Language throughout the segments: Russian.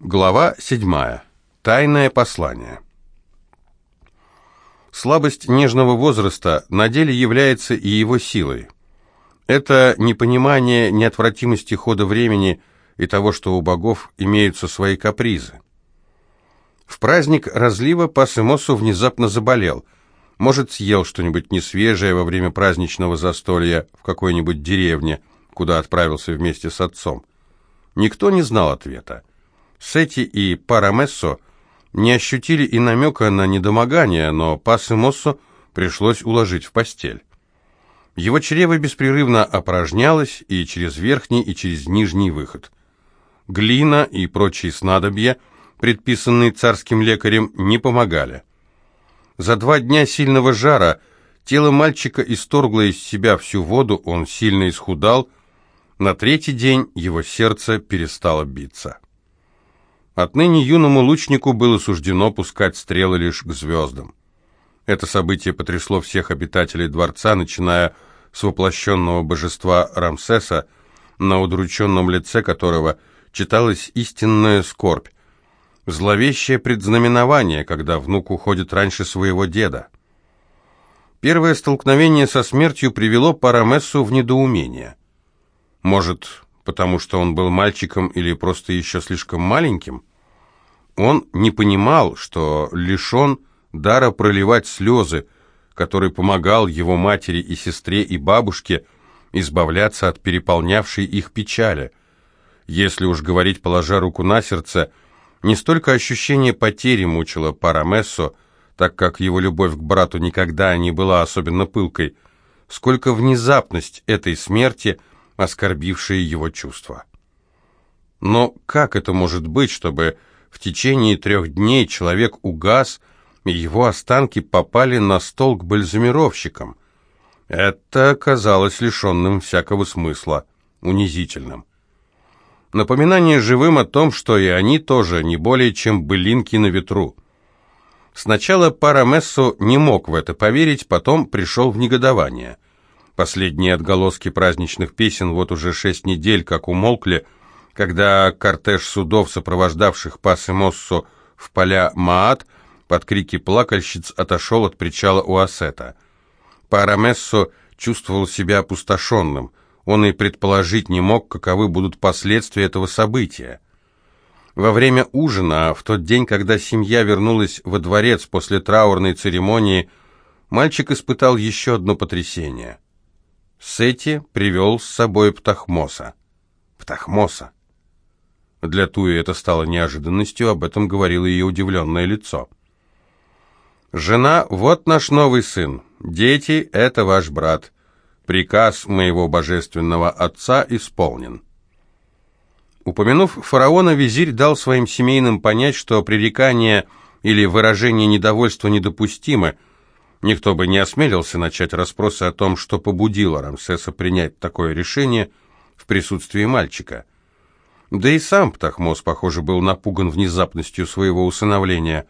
Глава 7. Тайное послание. Слабость нежного возраста на деле является и его силой. Это непонимание неотвратимости хода времени и того, что у богов имеются свои капризы. В праздник разлива Пасымосу внезапно заболел. Может, съел что-нибудь несвежее во время праздничного застолья в какой-нибудь деревне, куда отправился вместе с отцом. Никто не знал ответа. Сети и Парамессо не ощутили и намека на недомогание, но Пасымоссо пришлось уложить в постель. Его чрево беспрерывно опорожнялось и через верхний, и через нижний выход. Глина и прочие снадобья, предписанные царским лекарем, не помогали. За два дня сильного жара тело мальчика исторгло из себя всю воду, он сильно исхудал, на третий день его сердце перестало биться. Отныне юному лучнику было суждено пускать стрелы лишь к звездам. Это событие потрясло всех обитателей дворца, начиная с воплощенного божества Рамсеса, на удрученном лице которого читалась истинная скорбь, зловещее предзнаменование, когда внук уходит раньше своего деда. Первое столкновение со смертью привело Парамессу в недоумение – может, потому что он был мальчиком или просто еще слишком маленьким? Он не понимал, что лишен дара проливать слезы, который помогал его матери и сестре и бабушке избавляться от переполнявшей их печали. Если уж говорить, положа руку на сердце, не столько ощущение потери мучило Парамессо, так как его любовь к брату никогда не была особенно пылкой, сколько внезапность этой смерти – оскорбившие его чувства. Но как это может быть, чтобы в течение трех дней человек угас, и его останки попали на стол к бальзамировщикам? Это казалось лишенным всякого смысла, унизительным. Напоминание живым о том, что и они тоже не более чем былинки на ветру. Сначала Парамессо не мог в это поверить, потом пришел в негодование – Последние отголоски праздничных песен вот уже шесть недель как умолкли, когда кортеж судов, сопровождавших пасы Моссо в поля Маат, под крики плакальщиц отошел от причала Уасета. Парамессо чувствовал себя опустошенным. Он и предположить не мог, каковы будут последствия этого события. Во время ужина, в тот день, когда семья вернулась во дворец после траурной церемонии, мальчик испытал еще одно потрясение – Сети привел с собой Птахмоса. Птахмоса. Для Туи это стало неожиданностью, об этом говорило ее удивленное лицо. «Жена, вот наш новый сын. Дети, это ваш брат. Приказ моего божественного отца исполнен». Упомянув фараона, визирь дал своим семейным понять, что пререкание или выражение недовольства недопустимы, Никто бы не осмелился начать расспросы о том, что побудило Рамсеса принять такое решение в присутствии мальчика. Да и сам Птахмос, похоже, был напуган внезапностью своего усыновления.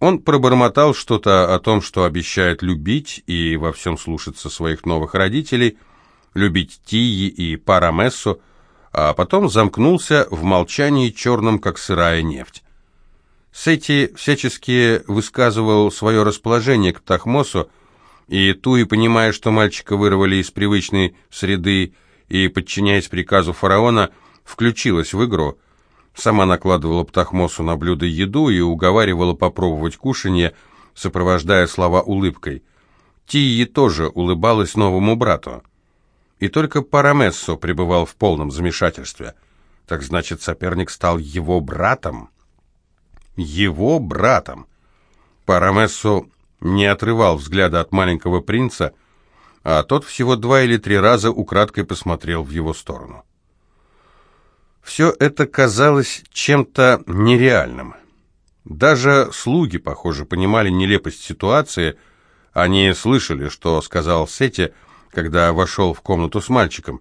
Он пробормотал что-то о том, что обещает любить и во всем слушаться своих новых родителей, любить Тии и Парамессу, а потом замкнулся в молчании черном, как сырая нефть. Сети всячески высказывал свое расположение к Тахмосу, и Туи, понимая, что мальчика вырвали из привычной среды и, подчиняясь приказу фараона, включилась в игру. Сама накладывала Птахмосу на блюдо еду и уговаривала попробовать кушанье, сопровождая слова улыбкой. Тии тоже улыбалась новому брату. И только Парамессо пребывал в полном замешательстве. Так значит, соперник стал его братом? Его братом. Парамессо не отрывал взгляда от маленького принца, а тот всего два или три раза украдкой посмотрел в его сторону. Все это казалось чем-то нереальным. Даже слуги, похоже, понимали нелепость ситуации, они слышали, что сказал Сети, когда вошел в комнату с мальчиком.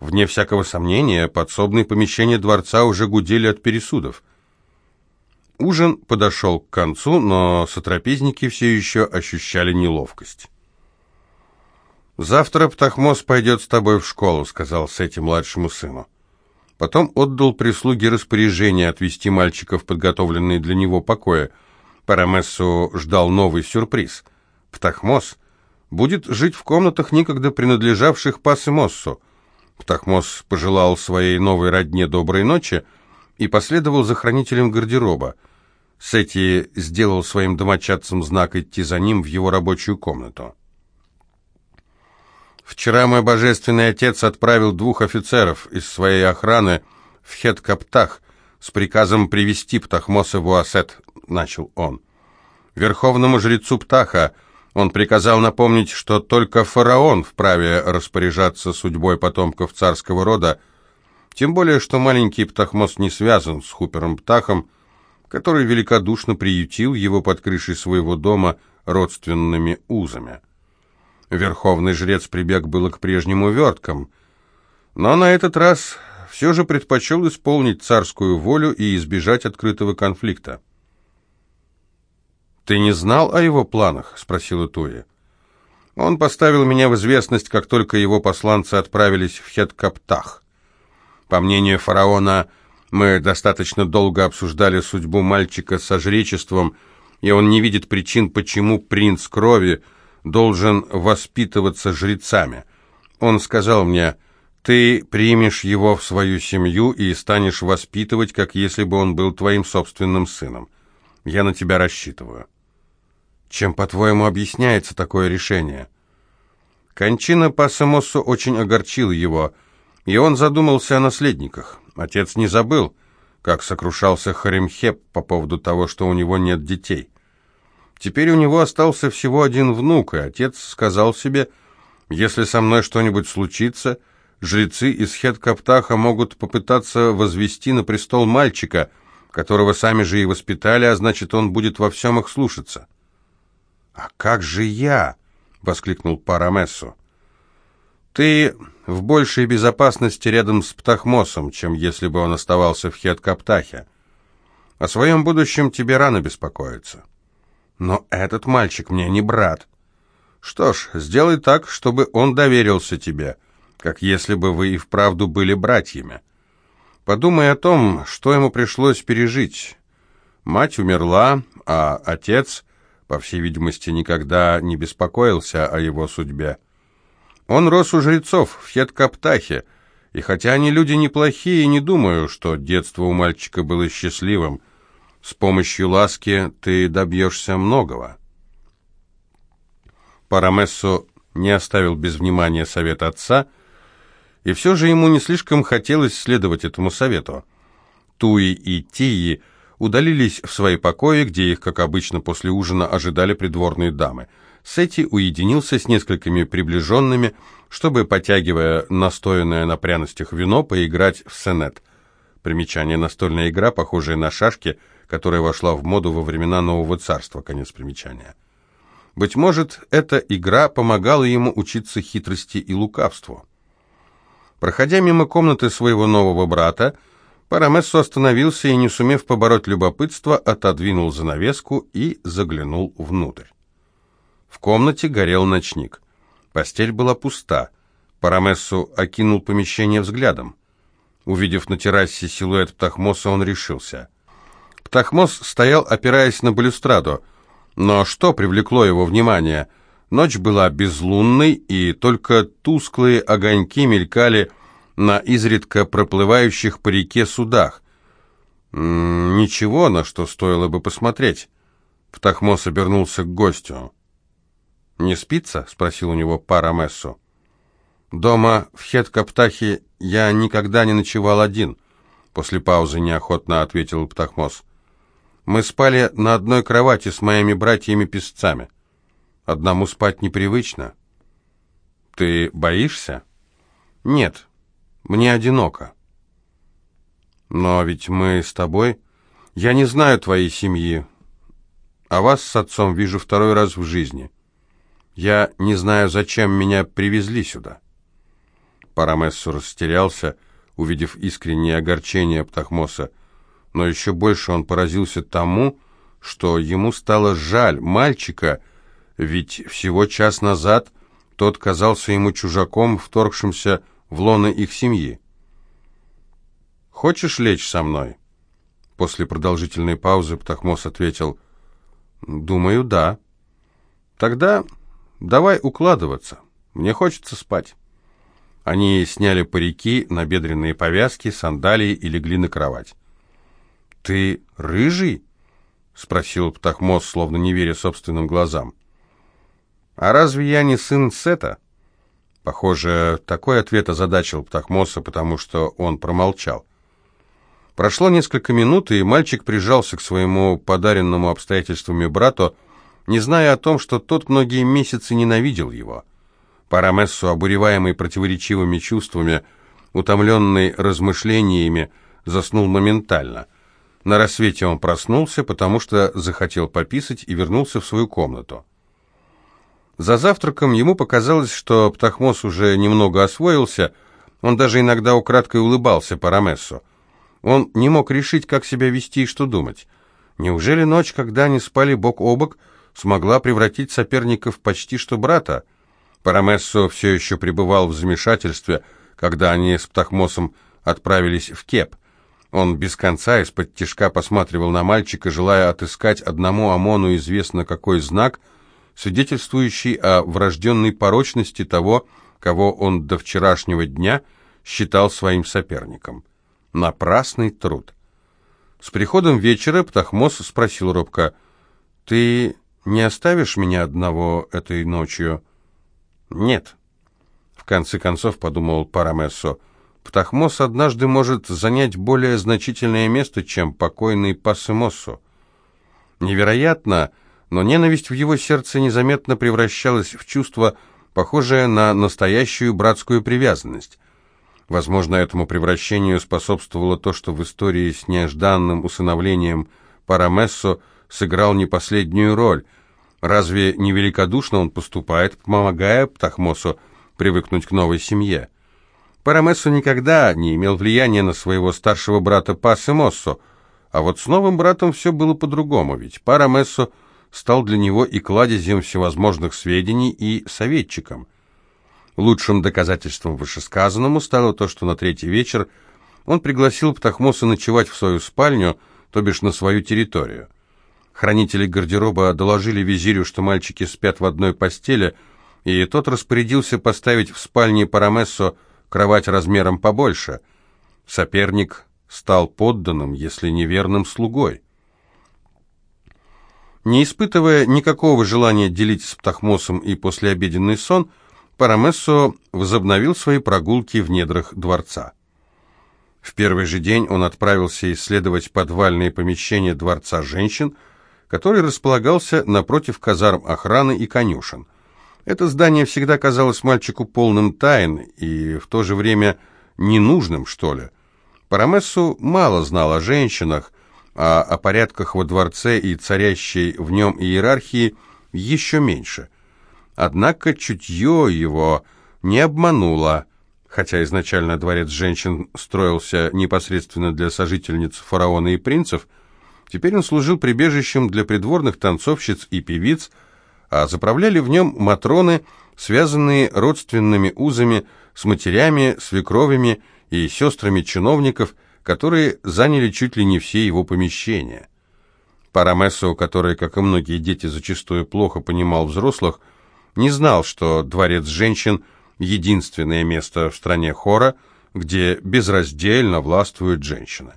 Вне всякого сомнения, подсобные помещения дворца уже гудели от пересудов. Ужин подошел к концу, но сотрапезники все еще ощущали неловкость. «Завтра Птахмос пойдет с тобой в школу», — сказал Сети младшему сыну. Потом отдал прислуге распоряжение отвести мальчика в подготовленные для него покои. Парамессу ждал новый сюрприз. Птахмос будет жить в комнатах, некогда принадлежавших Пасымоссу. Птахмос пожелал своей новой родне доброй ночи и последовал за хранителем гардероба. Сети сделал своим домочадцам знак идти за ним в его рабочую комнату. Вчера мой божественный отец отправил двух офицеров из своей охраны в Хет-Каптах с приказом привести Птахмоса в Уасет, начал он. Верховному жрецу Птаха он приказал напомнить, что только фараон вправе распоряжаться судьбой потомков царского рода, тем более, что маленький Птахмос не связан с Хупером Птахом, который великодушно приютил его под крышей своего дома родственными узами. Верховный жрец прибег было к прежним уверткам, но на этот раз все же предпочел исполнить царскую волю и избежать открытого конфликта. «Ты не знал о его планах?» — спросила Туя. «Он поставил меня в известность, как только его посланцы отправились в Хеткаптах. По мнению фараона, мы достаточно долго обсуждали судьбу мальчика со жречеством, и он не видит причин, почему принц крови — должен воспитываться жрецами. Он сказал мне, ты примешь его в свою семью и станешь воспитывать, как если бы он был твоим собственным сыном. Я на тебя рассчитываю. Чем, по-твоему, объясняется такое решение? Кончина Пасамосу очень огорчила его, и он задумался о наследниках. Отец не забыл, как сокрушался Харимхеп по поводу того, что у него нет детей. Теперь у него остался всего один внук, и отец сказал себе, если со мной что-нибудь случится, жрецы из Хет-Каптаха могут попытаться возвести на престол мальчика, которого сами же и воспитали, а значит, он будет во всем их слушаться. «А как же я?» — воскликнул Парамессу. «Ты в большей безопасности рядом с Птахмосом, чем если бы он оставался в Хет-Каптахе. О своем будущем тебе рано беспокоиться». Но этот мальчик мне не брат. Что ж, сделай так, чтобы он доверился тебе, как если бы вы и вправду были братьями. Подумай о том, что ему пришлось пережить. Мать умерла, а отец, по всей видимости, никогда не беспокоился о его судьбе. Он рос у жрецов в Хеткаптахе, и хотя они люди неплохие, не думаю, что детство у мальчика было счастливым – с помощью ласки ты добьешься многого. Парамессо не оставил без внимания совет отца, и все же ему не слишком хотелось следовать этому совету. Туи и Тии удалились в свои покои, где их, как обычно, после ужина ожидали придворные дамы. Сети уединился с несколькими приближенными, чтобы, потягивая настоянное на пряностях вино, поиграть в сенет. Примечание «настольная игра», похожая на шашки – которая вошла в моду во времена Нового Царства, конец примечания. Быть может, эта игра помогала ему учиться хитрости и лукавству. Проходя мимо комнаты своего нового брата, Парамессо остановился и, не сумев побороть любопытство, отодвинул занавеску и заглянул внутрь. В комнате горел ночник. Постель была пуста. Парамессу окинул помещение взглядом. Увидев на террасе силуэт Птахмоса, он решился. Птахмос стоял, опираясь на балюстраду. Но что привлекло его внимание? Ночь была безлунной, и только тусклые огоньки мелькали на изредка проплывающих по реке судах. Ничего, на что стоило бы посмотреть. Птахмос обернулся к гостю. «Не спится?» — спросил у него Парамессу. «Дома в Хеткаптахе я никогда не ночевал один», — после паузы неохотно ответил Птахмос. Мы спали на одной кровати с моими братьями-песцами. Одному спать непривычно. Ты боишься? Нет, мне одиноко. Но ведь мы с тобой... Я не знаю твоей семьи, а вас с отцом вижу второй раз в жизни. Я не знаю, зачем меня привезли сюда. Парамессу растерялся, увидев искреннее огорчение Птахмоса, но еще больше он поразился тому, что ему стало жаль мальчика, ведь всего час назад тот казался ему чужаком, вторгшимся в лоно их семьи. хочешь лечь со мной?» После продолжительной паузы Птахмос ответил, «Думаю, да». «Тогда давай укладываться. Мне хочется спать». Они сняли парики, набедренные повязки, сандалии и легли на кровать. «Ты рыжий?» — спросил Птахмос, словно не веря собственным глазам. «А разве я не сын Сета?» Похоже, такой ответ озадачил Птахмоса, потому что он промолчал. Прошло несколько минут, и мальчик прижался к своему подаренному обстоятельствами брату, не зная о том, что тот многие месяцы ненавидел его. Парамессу, обуреваемый противоречивыми чувствами, утомленный размышлениями, заснул моментально. На рассвете он проснулся, потому что захотел пописать и вернулся в свою комнату. За завтраком ему показалось, что Птахмос уже немного освоился, он даже иногда украдкой улыбался Парамессу. Он не мог решить, как себя вести и что думать. Неужели ночь, когда они спали бок о бок, смогла превратить соперников почти что брата? Парамессо все еще пребывал в замешательстве, когда они с Птахмосом отправились в Кеп. Он без конца из-под тишка посматривал на мальчика, желая отыскать одному Амону известно какой знак, свидетельствующий о врожденной порочности того, кого он до вчерашнего дня считал своим соперником. Напрасный труд. С приходом вечера Птахмос спросил робко, «Ты не оставишь меня одного этой ночью?» «Нет». В конце концов, подумал Парамессо, Птахмос однажды может занять более значительное место, чем покойный Пассемоссо. Невероятно, но ненависть в его сердце незаметно превращалась в чувство, похожее на настоящую братскую привязанность. Возможно, этому превращению способствовало то, что в истории с нежданным усыновлением Парамессо сыграл не последнюю роль. Разве не великодушно он поступает, помогая Птахмосу привыкнуть к новой семье? Парамессо никогда не имел влияния на своего старшего брата Пассемоссо, а вот с новым братом все было по-другому, ведь Парамессо стал для него и кладезем всевозможных сведений, и советчиком. Лучшим доказательством вышесказанному стало то, что на третий вечер он пригласил Птахмоса ночевать в свою спальню, то бишь на свою территорию. Хранители гардероба доложили визирю, что мальчики спят в одной постели, и тот распорядился поставить в спальне Парамессо кровать размером побольше. Соперник стал подданным, если не верным слугой. Не испытывая никакого желания делить с Птахмосом и послеобеденный сон, Парамессо возобновил свои прогулки в недрах дворца. В первый же день он отправился исследовать подвальные помещения дворца женщин, который располагался напротив казарм охраны и конюшен. Это здание всегда казалось мальчику полным тайн и в то же время ненужным, что ли. Парамессу мало знал о женщинах, а о порядках во дворце и царящей в нем иерархии еще меньше. Однако чутье его не обмануло, хотя изначально дворец женщин строился непосредственно для сожительниц фараона и принцев, теперь он служил прибежищем для придворных танцовщиц и певиц, а заправляли в нем матроны, связанные родственными узами с матерями, свекровями и сестрами чиновников, которые заняли чуть ли не все его помещения. Парамессо, который, как и многие дети, зачастую плохо понимал взрослых, не знал, что дворец женщин – единственное место в стране хора, где безраздельно властвует женщина.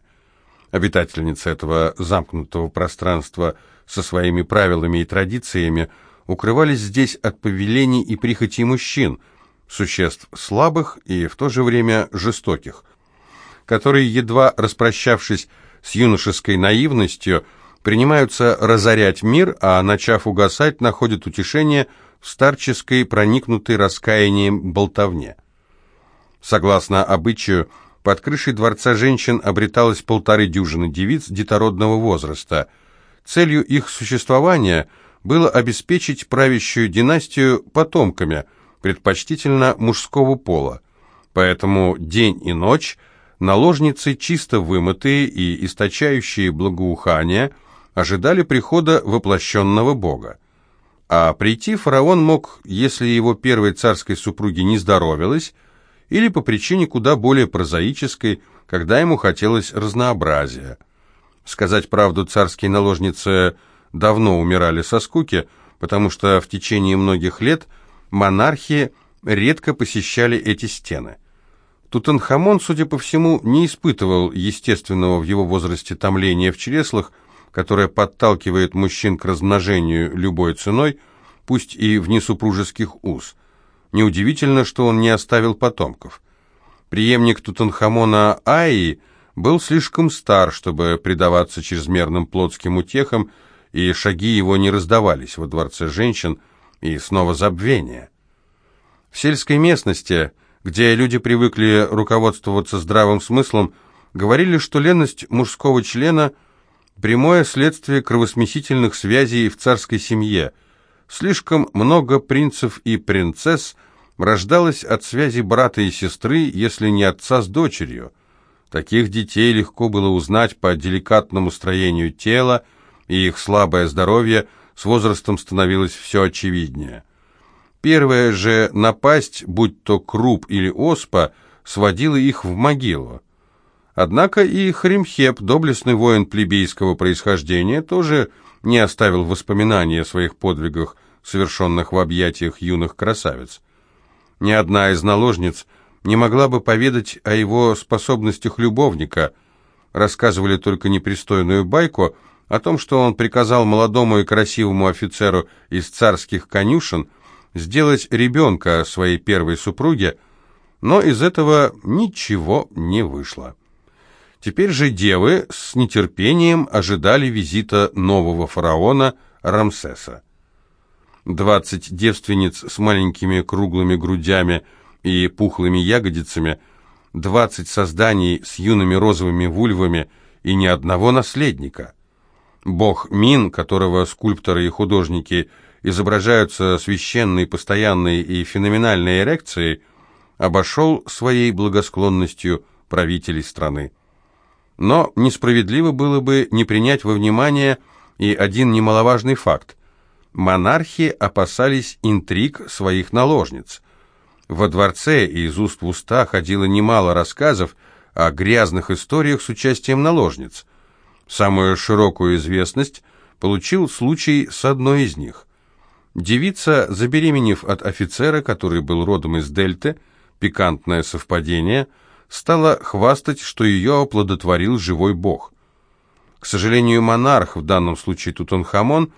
Обитательницы этого замкнутого пространства со своими правилами и традициями укрывались здесь от повелений и прихоти мужчин, существ слабых и в то же время жестоких, которые, едва распрощавшись с юношеской наивностью, принимаются разорять мир, а, начав угасать, находят утешение – старческой, проникнутой раскаянием болтовне. Согласно обычаю, под крышей дворца женщин обреталось полторы дюжины девиц детородного возраста. Целью их существования было обеспечить правящую династию потомками, предпочтительно мужского пола. Поэтому день и ночь наложницы, чисто вымытые и источающие благоухание, ожидали прихода воплощенного бога. А прийти фараон мог, если его первой царской супруге не здоровилось, или по причине куда более прозаической, когда ему хотелось разнообразия. Сказать правду, царские наложницы давно умирали со скуки, потому что в течение многих лет монархи редко посещали эти стены. Тутанхамон, судя по всему, не испытывал естественного в его возрасте томления в чреслах, которое подталкивает мужчин к размножению любой ценой, пусть и вне супружеских уз. Неудивительно, что он не оставил потомков. Приемник Тутанхамона Аи был слишком стар, чтобы предаваться чрезмерным плотским утехам, и шаги его не раздавались во дворце женщин, и снова забвение. В сельской местности, где люди привыкли руководствоваться здравым смыслом, говорили, что ленность мужского члена – прямое следствие кровосмесительных связей в царской семье. Слишком много принцев и принцесс рождалось от связи брата и сестры, если не отца с дочерью. Таких детей легко было узнать по деликатному строению тела, и их слабое здоровье с возрастом становилось все очевиднее. Первая же напасть, будь то круп или оспа, сводила их в могилу. Однако и Хримхеп, доблестный воин плебейского происхождения, тоже не оставил воспоминаний о своих подвигах, совершенных в объятиях юных красавиц. Ни одна из наложниц не могла бы поведать о его способностях любовника, рассказывали только непристойную байку о том, что он приказал молодому и красивому офицеру из царских конюшен сделать ребенка своей первой супруге, но из этого ничего не вышло. Теперь же девы с нетерпением ожидали визита нового фараона Рамсеса. Двадцать девственниц с маленькими круглыми грудями и пухлыми ягодицами, двадцать созданий с юными розовыми вульвами и ни одного наследника. Бог Мин, которого скульпторы и художники изображаются священной, постоянной и феноменальной эрекцией, обошел своей благосклонностью правителей страны. Но несправедливо было бы не принять во внимание и один немаловажный факт. Монархи опасались интриг своих наложниц. Во дворце из уст в уста ходило немало рассказов о грязных историях с участием наложниц. Самую широкую известность получил случай с одной из них. Девица, забеременев от офицера, который был родом из Дельты, пикантное совпадение – стала хвастать, что ее оплодотворил живой бог. К сожалению, монарх, в данном случае Тутанхамон,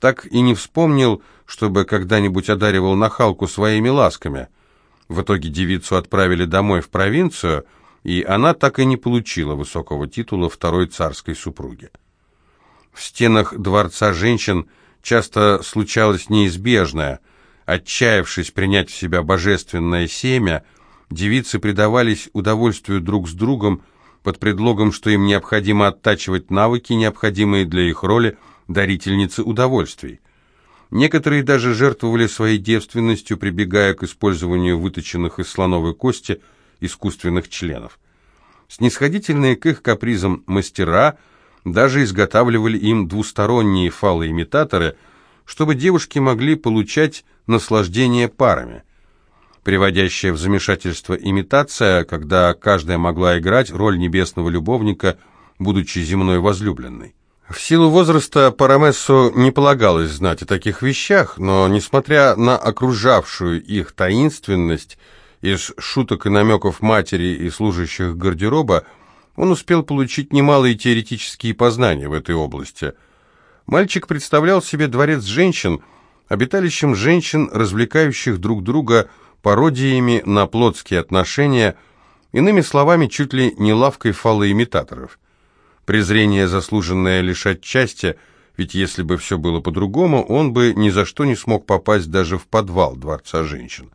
так и не вспомнил, чтобы когда-нибудь одаривал нахалку своими ласками. В итоге девицу отправили домой в провинцию, и она так и не получила высокого титула второй царской супруги. В стенах дворца женщин часто случалось неизбежное. Отчаявшись принять в себя божественное семя, девицы предавались удовольствию друг с другом под предлогом, что им необходимо оттачивать навыки, необходимые для их роли дарительницы удовольствий. Некоторые даже жертвовали своей девственностью, прибегая к использованию выточенных из слоновой кости искусственных членов. Снисходительные к их капризам мастера даже изготавливали им двусторонние фалоимитаторы, чтобы девушки могли получать наслаждение парами – приводящая в замешательство имитация, когда каждая могла играть роль небесного любовника, будучи земной возлюбленной. В силу возраста Парамессу не полагалось знать о таких вещах, но, несмотря на окружавшую их таинственность, из шуток и намеков матери и служащих гардероба, он успел получить немалые теоретические познания в этой области. Мальчик представлял себе дворец женщин, обиталищем женщин, развлекающих друг друга – пародиями на плотские отношения, иными словами, чуть ли не лавкой фалоимитаторов. Презрение, заслуженное лишь отчасти, ведь если бы все было по-другому, он бы ни за что не смог попасть даже в подвал Дворца женщин.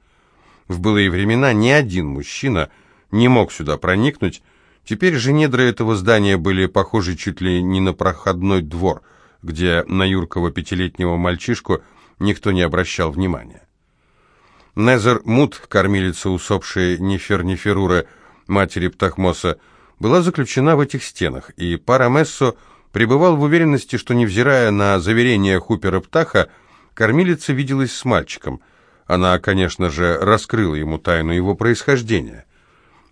В былые времена ни один мужчина не мог сюда проникнуть, теперь же недры этого здания были похожи чуть ли не на проходной двор, где на юркого пятилетнего мальчишку никто не обращал внимания. Незер Мут, кормилица усопшей Нефер-Неферуры, матери Птахмоса, была заключена в этих стенах, и Парамессо пребывал в уверенности, что, невзирая на заверения Хупера Птаха, кормилица виделась с мальчиком. Она, конечно же, раскрыла ему тайну его происхождения.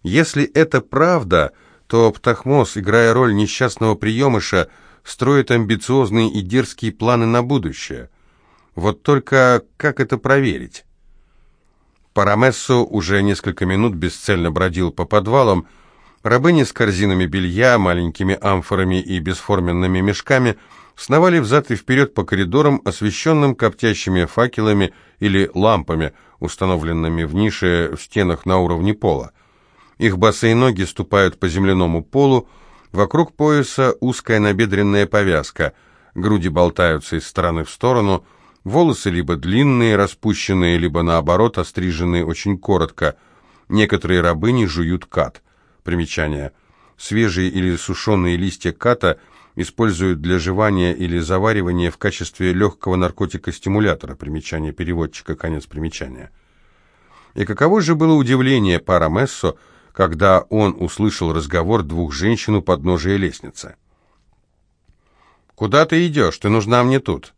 Если это правда, то Птахмос, играя роль несчастного приемыша, строит амбициозные и дерзкие планы на будущее. Вот только как это проверить? Парамессо уже несколько минут бесцельно бродил по подвалам. Рабыни с корзинами белья, маленькими амфорами и бесформенными мешками сновали взад и вперед по коридорам, освещенным коптящими факелами или лампами, установленными в нише в стенах на уровне пола. Их босые ноги ступают по земляному полу, вокруг пояса узкая набедренная повязка, груди болтаются из стороны в сторону, волосы либо длинные, распущенные, либо наоборот остриженные очень коротко. Некоторые рабыни жуют кат. Примечание. Свежие или сушеные листья ката используют для жевания или заваривания в качестве легкого наркотика-стимулятора. Примечание переводчика, конец примечания. И каково же было удивление пара Мессо, когда он услышал разговор двух женщин у подножия лестницы. «Куда ты идешь? Ты нужна мне тут».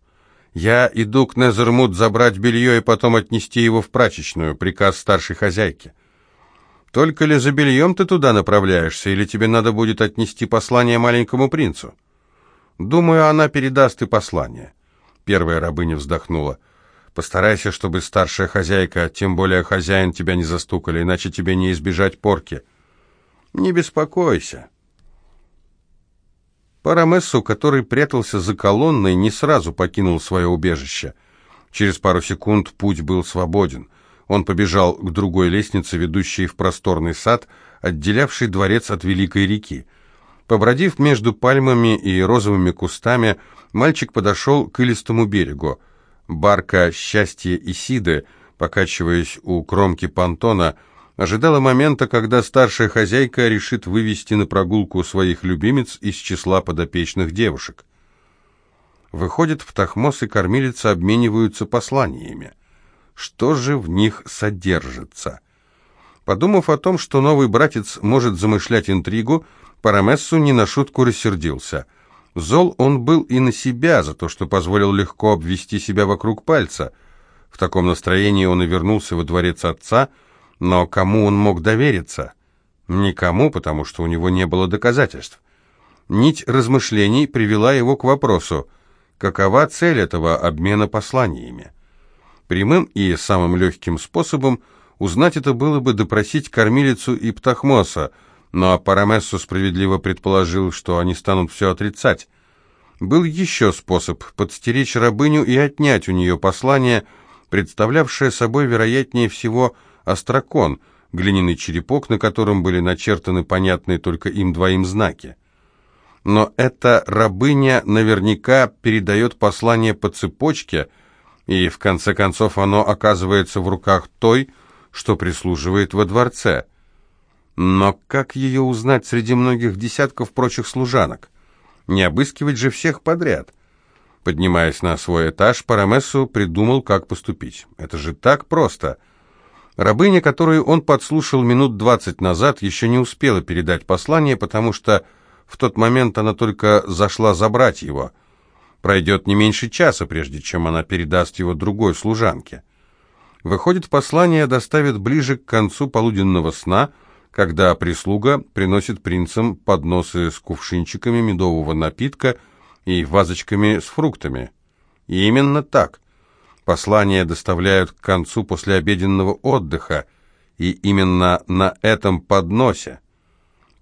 «Я иду к Незермут забрать белье и потом отнести его в прачечную, приказ старшей хозяйки». «Только ли за бельем ты туда направляешься, или тебе надо будет отнести послание маленькому принцу?» «Думаю, она передаст и послание». Первая рабыня вздохнула. Постарайся, чтобы старшая хозяйка, тем более хозяин, тебя не застукали, иначе тебе не избежать порки. Не беспокойся. Парамессу, который прятался за колонной, не сразу покинул свое убежище. Через пару секунд путь был свободен. Он побежал к другой лестнице, ведущей в просторный сад, отделявший дворец от великой реки. Побродив между пальмами и розовыми кустами, мальчик подошел к илистому берегу. Барка «Счастье Исиды», покачиваясь у кромки понтона, ожидала момента, когда старшая хозяйка решит вывести на прогулку своих любимец из числа подопечных девушек. Выходит, Птахмос и кормилица обмениваются посланиями. Что же в них содержится? Подумав о том, что новый братец может замышлять интригу, Парамессу не на шутку рассердился – Зол он был и на себя за то, что позволил легко обвести себя вокруг пальца. В таком настроении он и вернулся во дворец отца, но кому он мог довериться? Никому, потому что у него не было доказательств. Нить размышлений привела его к вопросу, какова цель этого обмена посланиями? Прямым и самым легким способом узнать это было бы допросить кормилицу и Птахмоса, но Парамессо справедливо предположил, что они станут все отрицать. Был еще способ подстеречь рабыню и отнять у нее послание, представлявшее собой, вероятнее всего, острокон, глиняный черепок, на котором были начертаны понятные только им двоим знаки. Но эта рабыня наверняка передает послание по цепочке, и в конце концов оно оказывается в руках той, что прислуживает во дворце – но как ее узнать среди многих десятков прочих служанок? Не обыскивать же всех подряд. Поднимаясь на свой этаж, Парамессу придумал, как поступить. Это же так просто. Рабыня, которую он подслушал минут двадцать назад, еще не успела передать послание, потому что в тот момент она только зашла забрать его. Пройдет не меньше часа, прежде чем она передаст его другой служанке. Выходит, послание доставит ближе к концу полуденного сна – когда прислуга приносит принцам подносы с кувшинчиками медового напитка и вазочками с фруктами. И именно так. Послания доставляют к концу послеобеденного отдыха, и именно на этом подносе.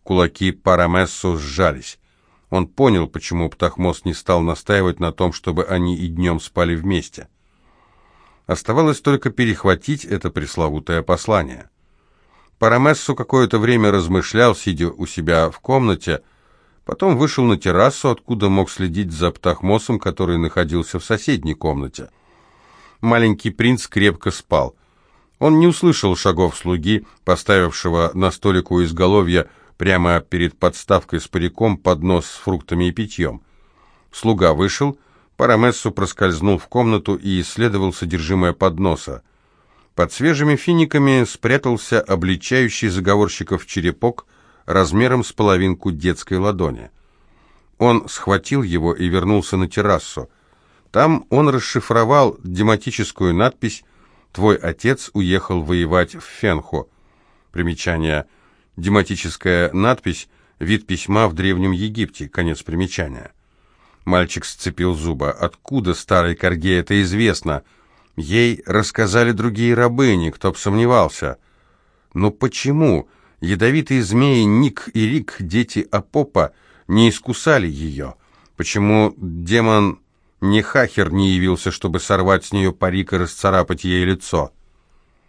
Кулаки Парамессо сжались. Он понял, почему Птахмос не стал настаивать на том, чтобы они и днем спали вместе. Оставалось только перехватить это пресловутое послание. Парамессу какое-то время размышлял, сидя у себя в комнате, потом вышел на террасу, откуда мог следить за Птахмосом, который находился в соседней комнате. Маленький принц крепко спал. Он не услышал шагов слуги, поставившего на столик у изголовья прямо перед подставкой с париком поднос с фруктами и питьем. Слуга вышел, Парамессу проскользнул в комнату и исследовал содержимое подноса. Под свежими финиками спрятался обличающий заговорщиков черепок размером с половинку детской ладони. Он схватил его и вернулся на террасу. Там он расшифровал дематическую надпись «Твой отец уехал воевать в Фенхо». Примечание. Дематическая надпись Вид письма в Древнем Египте. Конец примечания. Мальчик сцепил зубы. Откуда старой корге это известно? Ей рассказали другие рабыни, кто б сомневался. Но почему ядовитые змеи Ник и Рик, дети Апопа, не искусали ее? Почему демон Нехахер не явился, чтобы сорвать с нее парик и расцарапать ей лицо?